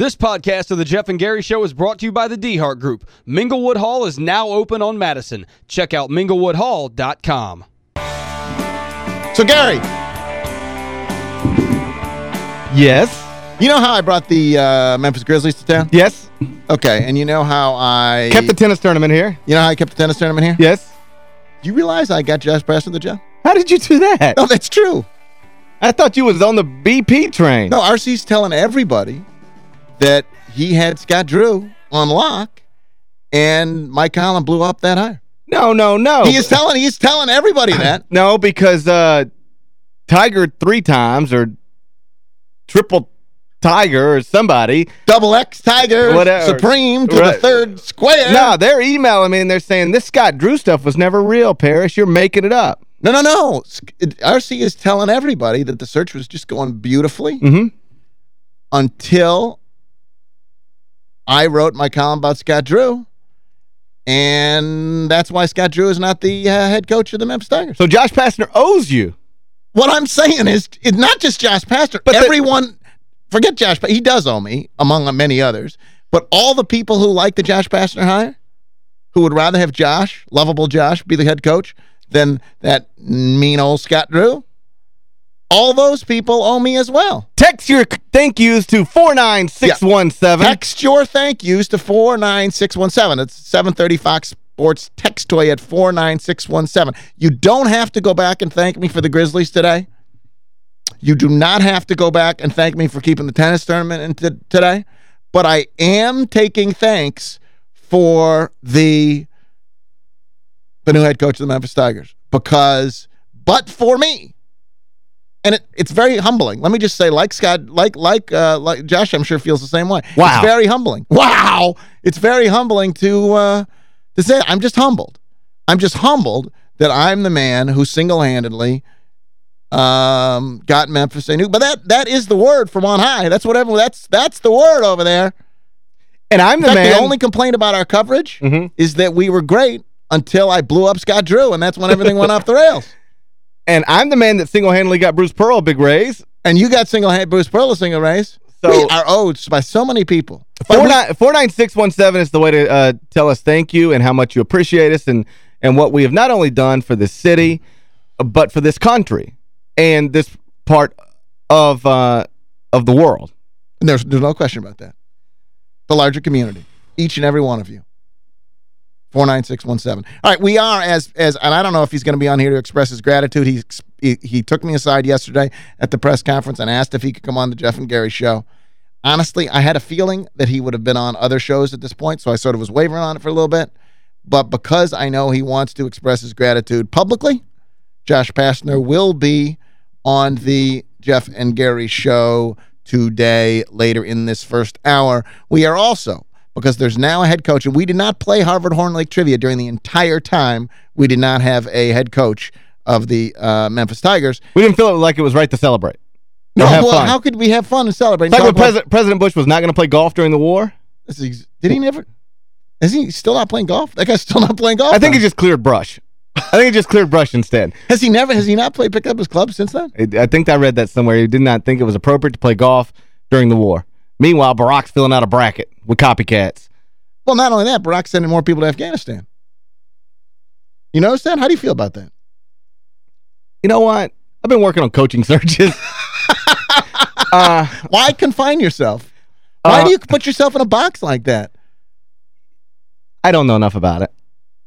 This podcast of the Geoff and Gary Show is brought to you by the DeHart Group. Minglewood Hall is now open on Madison. Check out minglewoodhall.com. So, Gary. Yes. You know how I brought the uh, Memphis Grizzlies to town? Yes. Okay, and you know how I... Kept the tennis tournament here. You know how I kept the tennis tournament here? Yes. Do you realize I got Josh Pastner the job? How did you do that? No, that's true. I thought you was on the BP train. No, RC's telling everybody that he had Scott Drew on lock, and Mike Collin blew up that high. No, no, no. He is telling he's telling everybody that. No, because uh, Tiger three times or triple Tiger or somebody. Double X Tiger Whatever. Supreme to Right. the third square. No, they're emailing me and they're saying, this Scott Drew stuff was never real, Parrish. You're making it up. No, no, no. RC is telling everybody that the search was just going beautifully Mm-hmm. until I wrote my column about Scott Drew. And that's why Scott Drew is not the uh, head coach of the Memphis Tigers. So Josh Pastner owes you. What I'm saying is, it's not just Josh Pastner. But Everyone, forget Josh, but he does owe me, among many others. But all the people who like the Josh Pastner hire, who would rather have Josh, lovable Josh, be the head coach than that mean old Scott Drew, all those people owe me as well. Text your thank yous to 49617. Text your thank yous to 49617. It's 730 Fox Sports text toy at 49617. You don't have to go back and thank me for the Grizzlies today. You do not have to go back and thank me for keeping the tennis tournament in today. But I am taking thanks for the the new head coach of the Memphis Tigers because but for me and it, it's very humbling. Let me just say, like Scott, like like uh, like Josh, I'm sure feels the same way. Wow. It's very humbling. Wow. It's very humbling to uh, to say I'm just humbled. I'm just humbled that I'm the man who single-handedly um, got Memphis a new. But that that is the word from on high. That's whatever. That's that's the word over there. And I'm the fact, man. the only complaint about our coverage Mhm. is that we were great until I blew up Scott Drew, and that's when everything went off the rails. And I'm the man that single-handedly got Bruce Pearl a big raise. And you got single-handed Bruce Pearl a single raise. So- we are owed by so many people. But Four we- nine four nine six one seven is the way to uh, tell us thank you and how much you appreciate us and and what we have not only done for this city, but for this country and this part of uh, of the world. There's, there's no question about that. The larger community. Each and every one of you. 49617. All right, we are, as, as and I don't know if he's going to be on here to express his gratitude. He, he, he took me aside yesterday at the press conference and asked if he could come on the Geoff and Gary show. Honestly, I had a feeling that he would have been on other shows at this point, so I sort of was wavering on it for a little bit. But because I know he wants to express his gratitude publicly, Josh Pastner will be on the Geoff and Gary show today, later in this first hour. We are also, because there's now a head coach, and we did not play Harvard Horn Lake Trivia during the entire time we did not have a head coach of the uh, Memphis Tigers. We didn't feel like it was right to celebrate. No, well, fun. how could we have fun and celebrate? It's like when President, President Bush was not going to play golf during the war. Did he never? Is he still not playing golf? That guy's still not playing golf? I think he just cleared brush. I think he just cleared brush instead. Has he never, has he not played, picked up his club since then? I I think I read that somewhere. He did not think it was appropriate to play golf during the war. Meanwhile, Barack's filling out a bracket with copycats. Well, not only that, Barack's sending more people to Afghanistan. You notice that? How do you feel about that? You know what? I've been working on coaching searches. uh, Why confine yourself? Why Uh, do you put yourself in a box like that? I don't know enough about it.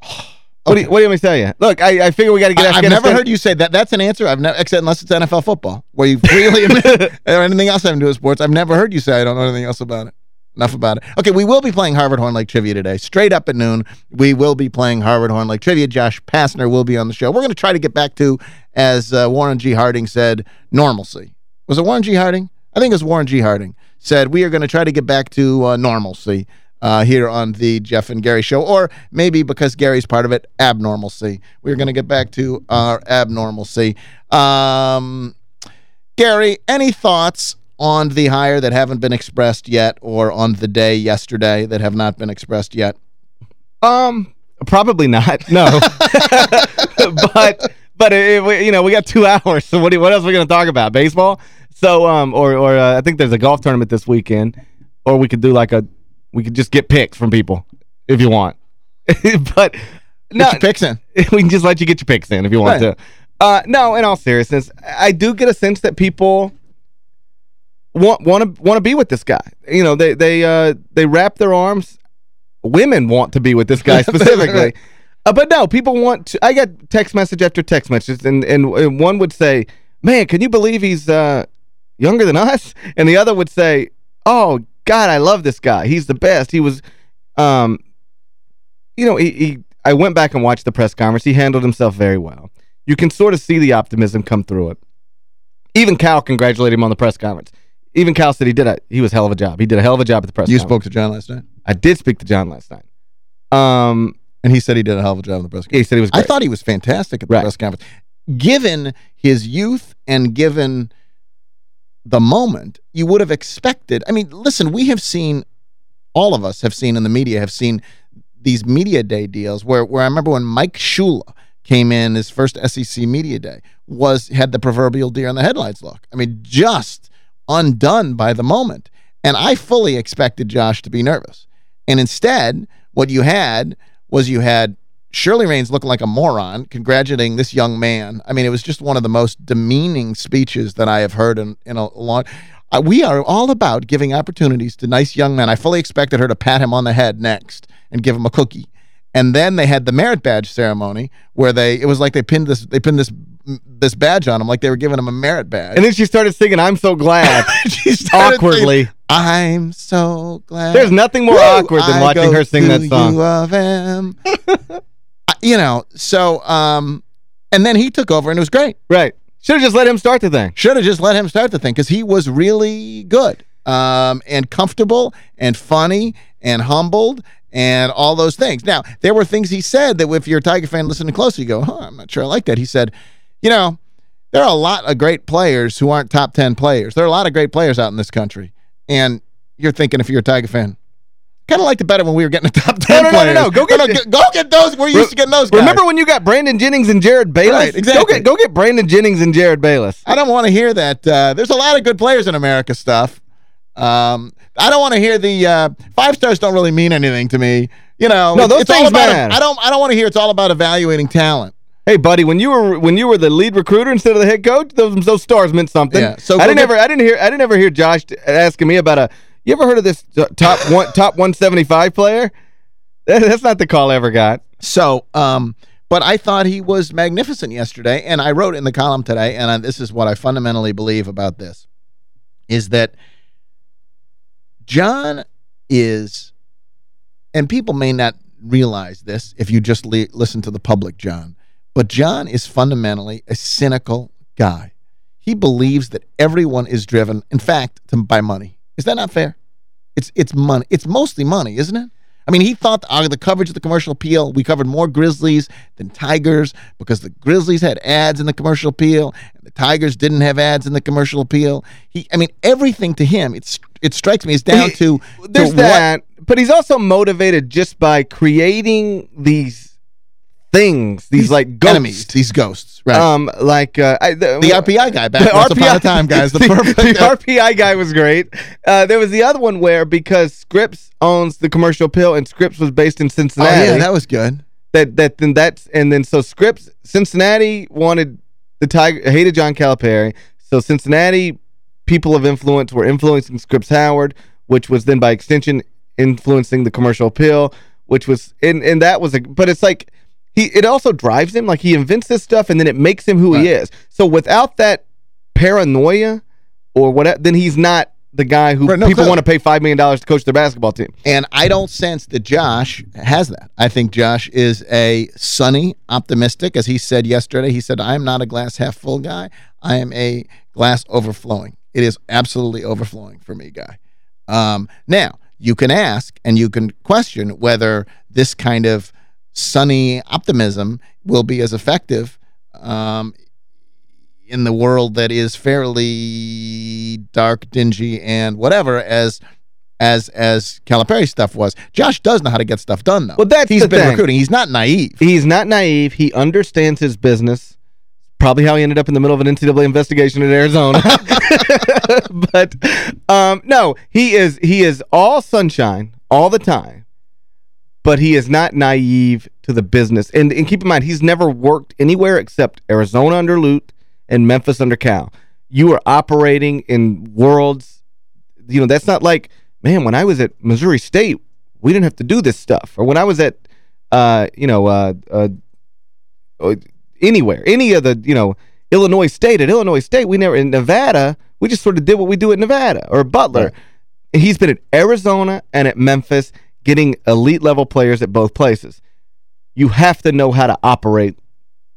What, do you, what do you want me to tell you? Look, I, I figure we got to get I, Afghanistan. never heard you say that. That's an answer. I've never, except unless it's NFL football, where you freely admit or anything else having to do with sports. I've never heard you say I don't know anything else about it. Enough about it. Okay, we will be playing Harvard Horn Lake Trivia today. Straight up at noon, we will be playing Harvard Horn Lake Trivia. Josh Pastner will be on the show. We're going to try to get back to, as uh, Warren G. Harding said, normalcy. Was it Warren G. Harding? I think it was Warren G. Harding. Said, we are going to try to get back to uh, normalcy uh, here on the Geoff and Gary show. Or maybe because Gary's part of it, abnormalcy. We're going to get back to our abnormalcy. Um, Gary, any thoughts on the hire that haven't been expressed yet or on the day yesterday that have not been expressed yet? Um, probably not. No. but but it, we, you know, we got 2 hours. So what do, what else are we going to talk about? Baseball? So um or or uh, I think there's a golf tournament this weekend. or we could do like a, we could just get picks from people if you want. but no, picks in. we can just let you get your picks in if you want Right. to. Uh, no, in all seriousness, I do get a sense that people want want to want to be with this guy. You know, they they uh they wrap their arms. Women want to be with this guy specifically. uh, but no, people want to I got text message after text message and, and and one would say, "Man, can you believe he's uh younger than us?" And the other would say, "Oh, god, I love this guy. He's the best. He was um you know, he, he I went back and watched the press conference. He handled himself very well. You can sort of see the optimism come through it. Even Cal congratulated him on the press conference. Even Cal said he did a he was a hell of a job. He did a hell of a job at the press You conference. spoke to John last night, I did speak to John last night. Um, and he said he did a hell of a job in the press conference. he said he was I thought he was fantastic at the Right. press conference. Given his youth and given the moment, you would have expected. I mean, listen, we have seen, all of us have seen in the media, have seen these media day deals where, where I remember when Mike Shula came in, his first SEC media day, was had the proverbial deer in the headlights look. I mean, just undone by the moment. And I fully expected Josh to be nervous. And instead, what you had was you had Shirley Raines looking like a moron, congratulating this young man. I mean, it was just one of the most demeaning speeches that I have heard in, in a long... Uh, we are all about giving opportunities to nice young men. I fully expected her to pat him on the head next and give him a cookie. And then they had the merit badge ceremony where they it was like they pinned this they pinned this this badge on him like they were giving him a merit badge. and then she started singing I'm so glad she started awkwardly. I'm so glad. There's nothing more Woo! awkward than I watching her sing that song. U of M. I- you know, so um and then he took over and it was great. Right. Should have just let him start the thing. Should have just let him start the thing because he was really good um, and comfortable and funny and humbled and all those things. Now, there were things he said that if you're a Tiger fan listening closely, you go, huh, I'm not sure I like that. He said, you know, there are a lot of great players who aren't top 10 players. There are a lot of great players out in this country. And you're thinking if you're a Tiger fan, kind of liked it better when we were getting the top 10 no, no, no, players. no. Go get the- go get those. We're used to getting those guys. Remember when you got Brandon Jennings and Jerryd Bayless? Right, exactly. Go get, go get Brandon Jennings and Jerryd Bayless. I don't want to hear that. Uh, there's a lot of good players in America stuff. Um, I don't want to hear the uh, five stars don't really mean anything to me. You know, No, those it's all things about matter. I don't I don't want to hear it's all about evaluating talent. Hey, buddy, when you were when you were the lead recruiter instead of the head coach, those those stars meant something. Yeah, so I didn't ever I didn't hear I didn't ever hear Josh asking me about a. You ever heard of this top one top 175 player? That's not the call I ever got. So, um, but I thought he was magnificent yesterday, and I wrote in the column today, and I, this is what I fundamentally believe about this, is that John is, and people may not realize this if you just listen to the public, John, but John is fundamentally a cynical guy. He believes that everyone is driven, in fact, to, by money. Is that not fair? It's it's money. It's mostly money, isn't it? I mean, he thought uh, the coverage of the commercial appeal, we covered more Grizzlies than Tigers because the Grizzlies had ads in the commercial appeal and the Tigers didn't have ads in the commercial appeal. He, I mean, everything to him, it's it strikes me is down He- to, There's to that, but he's also motivated just by creating these things, these, like what, ghosts. enemies, these ghosts, right? Um, like uh, I, the, the RPI guy back the once upon time, guys. The, perfect. the RPI guy was great. Uh, there was the other one where because Scripps owns the commercial appeal and Scripps was based in Cincinnati. oh, yeah, that was good. that that then that's and then so Scripps Cincinnati wanted the Tiger hated John Calipari. So Cincinnati people of influence were influencing Scripps Howard, which was then by extension influencing the commercial appeal, which was and and that was a but it's like he it also drives him like he invents this stuff and then it makes him who he is. So without that paranoia or whatever then he's not the guy who Right, no, people clearly. want to pay $5 million to coach their basketball team. And I don't sense that Josh has that. I think Josh is a sunny, optimistic. As he said yesterday, he said, I'm not a glass half full guy. I am a glass overflowing. It is absolutely overflowing for me, guy. Um, now, you can ask and you can question whether this kind of sunny optimism will be as effective um, in the world that is fairly dark, dingy, and whatever as as as Calipari stuff was. Josh does know how to get stuff done, though. Well, that's He's been thing. recruiting. He's not naive. He's not naive. He understands his business Probably how he ended up in the middle of an NCAA investigation in Arizona. but um, no, he is he is all sunshine all the time. But he is not naive to the business. And, and keep in mind, he's never worked anywhere except Arizona under Lute and Memphis under Cal. You are operating in worlds, you know, that's not like, man, when I was at Missouri State, we didn't have to do this stuff. Or when I was at, uh, you know, uh, uh, uh anywhere, any of the, you know, Illinois State. At Illinois State, we never, in Nevada, we just sort of did what we do at Nevada or Butler. Right. He's been at Arizona and at Memphis getting elite level players at both places. You have to know how to operate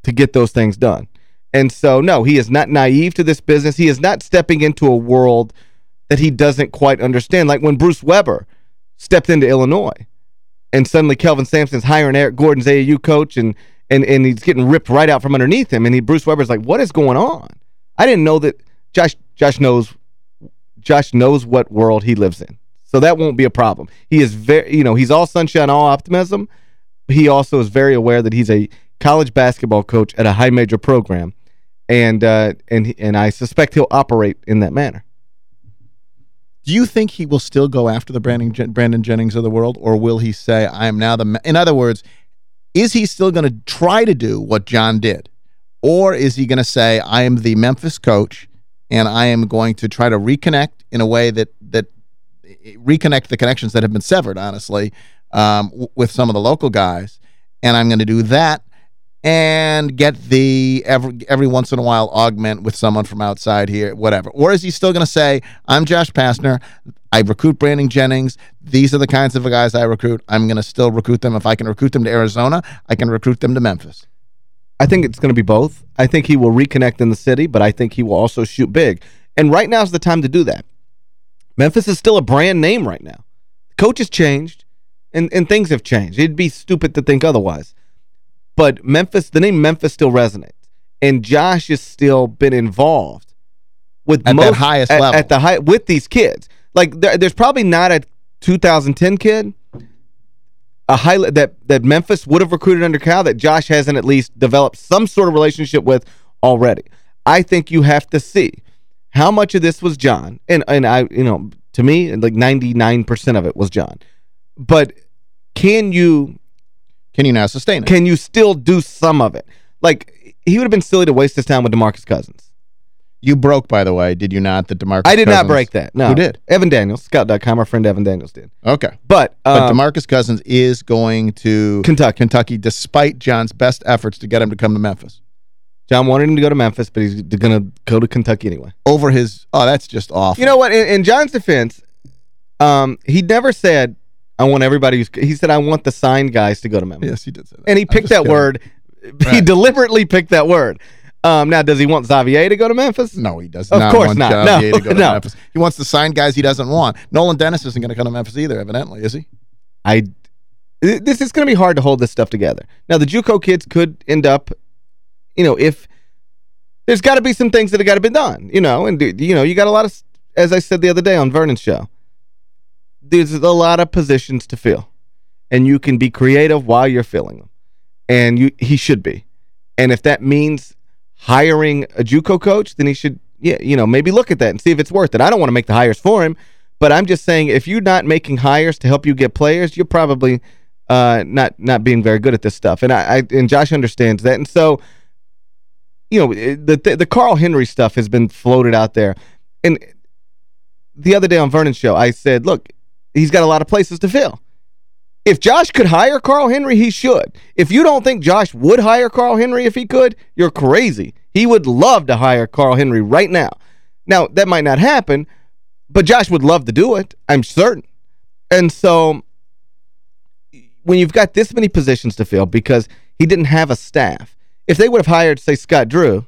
to get those things done. And so, no, he is not naive to this business. He is not stepping into a world that he doesn't quite understand. Like when Bruce Weber stepped into Illinois and suddenly Kelvin Sampson's hiring Eric Gordon's AAU coach and and and he's getting ripped right out from underneath him and he Bruce Weber's like, "What is going on?" I didn't know that Josh Josh knows Josh knows what world he lives in. So that won't be a problem. He is very, you know, he's all sunshine, all optimism. He also is very aware that he's a college basketball coach at a high major program. And uh, and and I suspect he'll operate in that manner. Do you think he will still go after the Brandon, Brandon Jennings of the world, or will he say, I am now the... In other words, is he still going to try to do what John did? Or is he going to say, I am the Memphis coach, and I am going to try to reconnect in a way that that reconnect the connections that have been severed, honestly, um, with some of the local guys. And I'm going to do that and get the every every once in a while augment with someone from outside here, whatever. Or is he still going to say, I'm Josh Pastner, I recruit Brandon Jennings, these are the kinds of guys I recruit, I'm going to still recruit them. If I can recruit them to Arizona, I can recruit them to Memphis. I think it's going to be both. I think he will reconnect in the city, but I think he will also shoot big. And right now is the time to do that. Memphis is still a brand name right now. Coach has changed, and, and things have changed. It'd be stupid to think otherwise. But Memphis, the name Memphis still resonates. And Josh has still been involved with at most, highest at, level. At the high, with these kids. Like, there, there's probably not a 2010 kid a high that that Memphis would have recruited under Cal that Josh hasn't at least developed some sort of relationship with already. I think you have to see how much of this was John? And and I, you know, to me, like 99% of it was John. But can you can you now sustain it? Can you still do some of it? Like he would have been silly to waste his time with DeMarcus Cousins. You broke, by the way, did you not, that DeMarcus I did Cousins, not break that. No. Who did? Evan Daniels, scout.com. Our friend Evan Daniels did. Okay. But um, But DeMarcus Cousins is going to Kentucky. Kentucky despite John's best efforts to get him to come to Memphis. John wanted him to go to Memphis, but he's going to go to Kentucky anyway. Over his, oh, that's just awful. You know what? In, in John's defense, um, he never said, I want everybody who's, he said, I want the signed guys to go to Memphis. Yes, he did say that. And he picked that kidding. word. Right. He deliberately picked that word. Um, now, does he want Xavier to go to Memphis? No, he does of not course want not. Xavier no, to go to no. Memphis. He wants to sign guys he doesn't want. Nolan Dennis isn't going to come to Memphis either, evidently, is he? I this is going to be hard to hold this stuff together. Now, the JUCO kids could end up, you know, if there's got to be some things that have got to be done, you know, and, you know, you got a lot of, as I said the other day on Vernon's show, there's a lot of positions to fill, and you can be creative while you're filling them, and you he should be. And if that means hiring a JUCO coach, then he should, yeah, you know, maybe look at that and see if it's worth it. I don't want to make the hires for him, but I'm just saying if you're not making hires to help you get players, you're probably uh, not not being very good at this stuff. And I, I and Josh understands that. And so, you know, eh, the, the the Carl Henry stuff has been floated out there. And the other day on Vernon's show, I said, look, he's got a lot of places to fill. If Josh could hire Carl Henry, he should. If you don't think Josh would hire Carl Henry if he could, you're crazy. He would love to hire Carl Henry right now. Now, that might not happen, but Josh would love to do it, I'm certain. And so when you've got this many positions to fill because he didn't have a staff, if they would have hired, say, Scott Drew,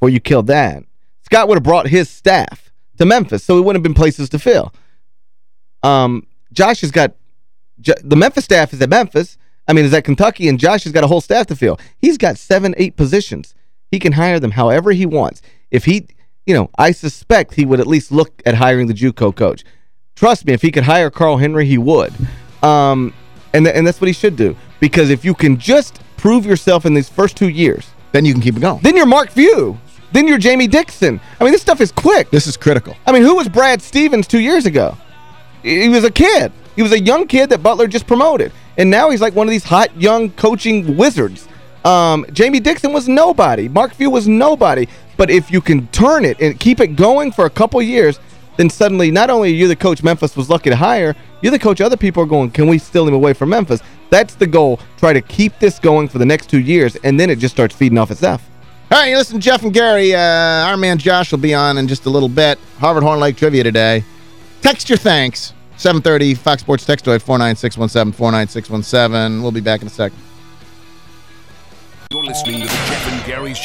or you killed that, Scott would have brought his staff to Memphis, so it wouldn't have been places to fill. Um, Josh has got the Memphis staff is at Memphis. I mean, is at Kentucky, and Josh has got a whole staff to fill. He's got seven, eight positions. He can hire them however he wants. If he, you know, I suspect he would at least look at hiring the JUCO coach. Trust me, if he could hire Carl Henry, he would. Um, and, th and that's what he should do. Because if you can just prove yourself in these first two years, then you can keep it going. Then you're Mark Few. Then you're Jamie Dixon. I mean, this stuff is quick. This is critical. I mean, who was Brad Stevens two years ago? He was a kid. He was a young kid that Butler just promoted. And now he's like one of these hot young coaching wizards. Um, Jamie Dixon was nobody. Mark Few was nobody. But if you can turn it and keep it going for a couple years, then suddenly not only are you the coach Memphis was lucky to hire, you're the coach other people are going, can we steal him away from Memphis? That's the goal. Try to keep this going for the next two years, and then it just starts feeding off itself. All right, you listen to Geoff and Gary. Uh, our man Josh will be on in just a little bit. Harvard Horn Lake Trivia today. Text your thanks. 730 Fox Sports text at 49617 49617. We'll be back in a second. You're listening to the Geoff and Gary Show.